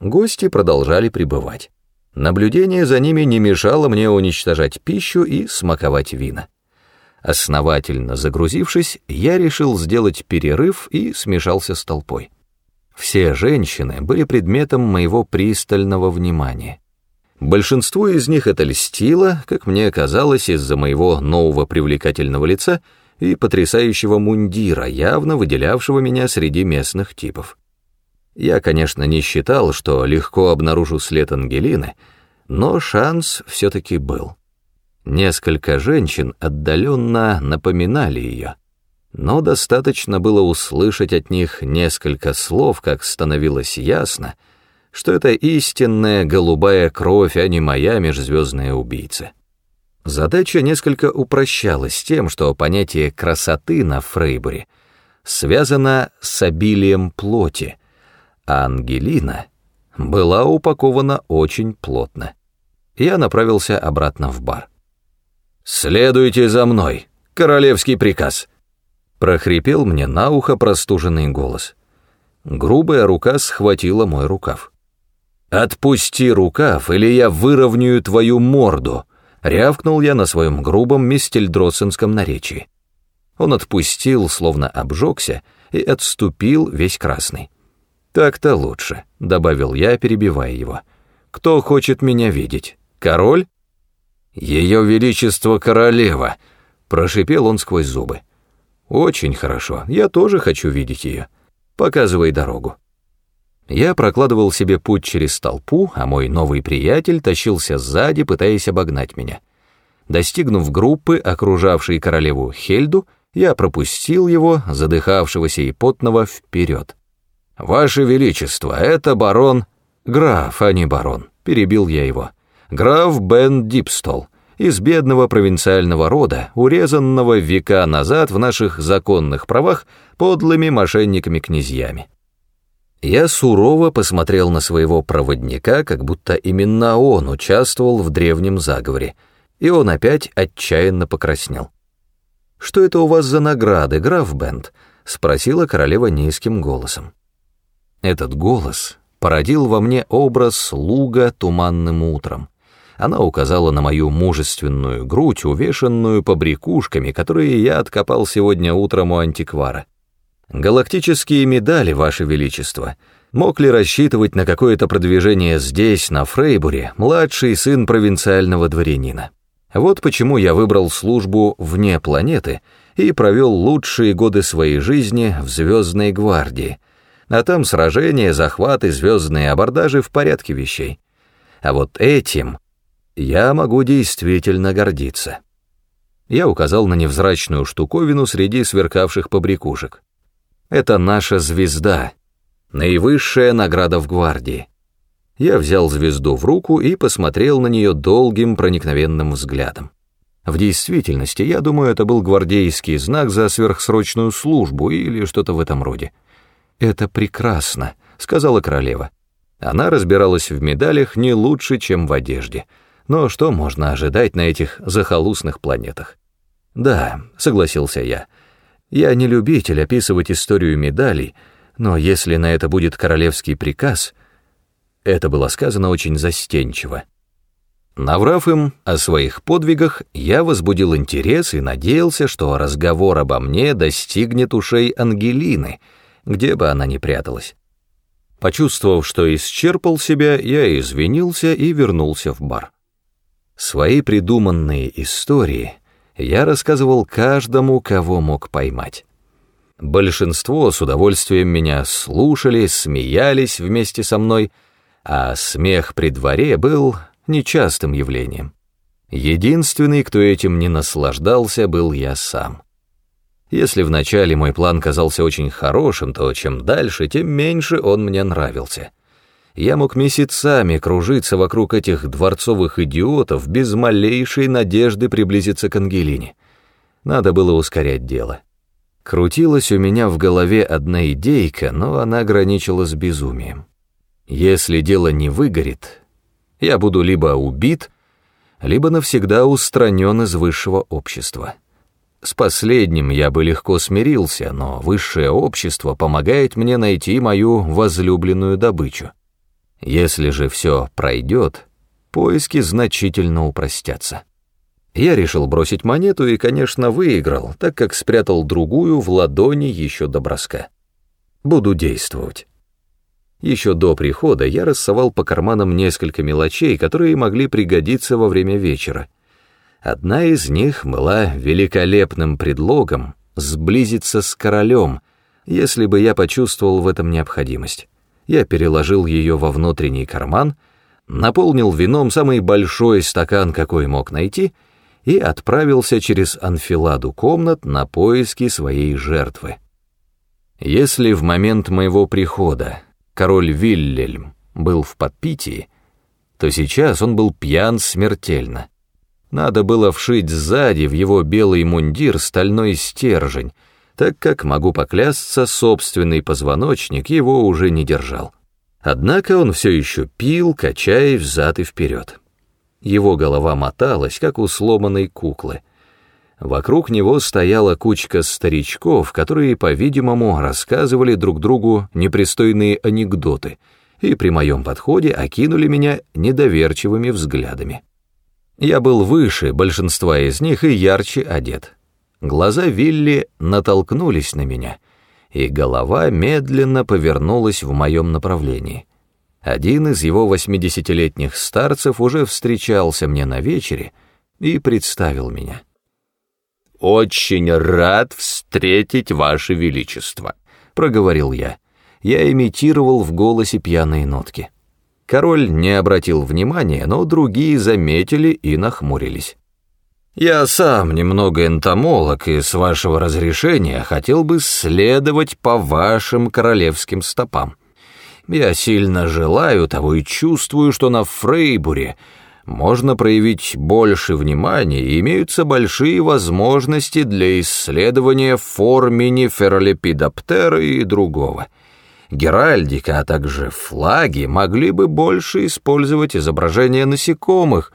Гости продолжали пребывать. Наблюдение за ними не мешало мне уничтожать пищу и смаковать вина. Основательно загрузившись, я решил сделать перерыв и смешался с толпой. Все женщины были предметом моего пристального внимания. Большинству из них это льстило, как мне казалось, из-за моего нового привлекательного лица и потрясающего мундира, явно выделявшего меня среди местных типов. Я, конечно, не считал, что легко обнаружу след Ангелины, но шанс все-таки был. Несколько женщин отдаленно напоминали ее, но достаточно было услышать от них несколько слов, как становилось ясно, что это истинная голубая кровь, а не моя межзвездная убийца. Задача несколько упрощалась тем, что понятие красоты на Фрейбуре связано с обилием плоти — а Ангелина была упакована очень плотно. Я направился обратно в бар. «Следуйте за мной! Королевский приказ!» Прохрипел мне на ухо простуженный голос. Грубая рука схватила мой рукав. «Отпусти рукав, или я выровняю твою морду!» Рявкнул я на своем грубом мистельдроссенском наречии. Он отпустил, словно обжегся, и отступил весь красный. «Так-то лучше», — добавил я, перебивая его. «Кто хочет меня видеть? Король?» «Ее Величество Королева», — прошипел он сквозь зубы. «Очень хорошо, я тоже хочу видеть ее. Показывай дорогу». Я прокладывал себе путь через толпу, а мой новый приятель тащился сзади, пытаясь обогнать меня. Достигнув группы, окружавшей королеву Хельду, я пропустил его, задыхавшегося и потного, вперед. «Ваше Величество, это барон...» «Граф, а не барон», — перебил я его. «Граф Бен Дипстол, из бедного провинциального рода, урезанного века назад в наших законных правах подлыми мошенниками-князьями». Я сурово посмотрел на своего проводника, как будто именно он участвовал в древнем заговоре, и он опять отчаянно покраснел. «Что это у вас за награды, граф Бент?» — спросила королева низким голосом. Этот голос породил во мне образ луга туманным утром. Она указала на мою мужественную грудь, увешанную побрякушками, которые я откопал сегодня утром у антиквара. «Галактические медали, Ваше Величество. Мог ли рассчитывать на какое-то продвижение здесь, на Фрейбуре, младший сын провинциального дворянина? Вот почему я выбрал службу вне планеты и провел лучшие годы своей жизни в Звездной гвардии, а там сражения, захваты, звездные абордажи в порядке вещей. А вот этим я могу действительно гордиться. Я указал на невзрачную штуковину среди сверкавших побрякушек. Это наша звезда, наивысшая награда в гвардии. Я взял звезду в руку и посмотрел на нее долгим проникновенным взглядом. В действительности, я думаю, это был гвардейский знак за сверхсрочную службу или что-то в этом роде. «Это прекрасно», — сказала королева. Она разбиралась в медалях не лучше, чем в одежде. Но что можно ожидать на этих захолустных планетах? «Да», — согласился я. «Я не любитель описывать историю медалей, но если на это будет королевский приказ...» Это было сказано очень застенчиво. Наврав им о своих подвигах, я возбудил интерес и надеялся, что разговор обо мне достигнет ушей Ангелины — где бы она ни пряталась. Почувствовав, что исчерпал себя, я извинился и вернулся в бар. Свои придуманные истории я рассказывал каждому, кого мог поймать. Большинство с удовольствием меня слушали, смеялись вместе со мной, а смех при дворе был нечастым явлением. Единственный, кто этим не наслаждался, был я сам. Если вначале мой план казался очень хорошим, то чем дальше, тем меньше он мне нравился. Я мог месяцами кружиться вокруг этих дворцовых идиотов без малейшей надежды приблизиться к Ангелине. Надо было ускорять дело. Крутилась у меня в голове одна идейка, но она граничила с безумием. Если дело не выгорит, я буду либо убит, либо навсегда устранен из высшего общества. С последним я бы легко смирился, но высшее общество помогает мне найти мою возлюбленную добычу. Если же все пройдет, поиски значительно упростятся. Я решил бросить монету и, конечно, выиграл, так как спрятал другую в ладони еще до броска. Буду действовать. Еще до прихода я рассовал по карманам несколько мелочей, которые могли пригодиться во время вечера. Одна из них была великолепным предлогом сблизиться с королем, если бы я почувствовал в этом необходимость. Я переложил ее во внутренний карман, наполнил вином самый большой стакан, какой мог найти — и отправился через анфиладу комнат на поиски своей жертвы. Если в момент моего прихода король Виллельм был в подпитии, то сейчас он был пьян смертельно. Надо было вшить сзади в его белый мундир стальной стержень, так как, могу поклясться, собственный позвоночник его уже не держал. Однако он все еще пил, качая взад и вперед. Его голова моталась, как у сломанной куклы. Вокруг него стояла кучка старичков, которые, по-видимому, рассказывали друг другу непристойные анекдоты и при моем подходе окинули меня недоверчивыми взглядами. Я был выше большинства из них и ярче одет. Глаза Вилли натолкнулись на меня, и голова медленно повернулась в моем направлении — один из его восьмидесятилетних старцев уже встречался мне на вечере и представил меня. «Очень рад встретить Ваше Величество», — проговорил я. Я имитировал в голосе пьяные нотки. Король не обратил внимания, но другие заметили и нахмурились. «Я сам немного энтомолог, и с вашего разрешения хотел бы следовать по вашим королевским стопам», я сильно желаю того и чувствую, что на Фрейбуре можно проявить больше внимания и имеются большие возможности для исследования формини феролепидоптера и другого. Геральдика, а также флаги могли бы больше использовать изображения насекомых,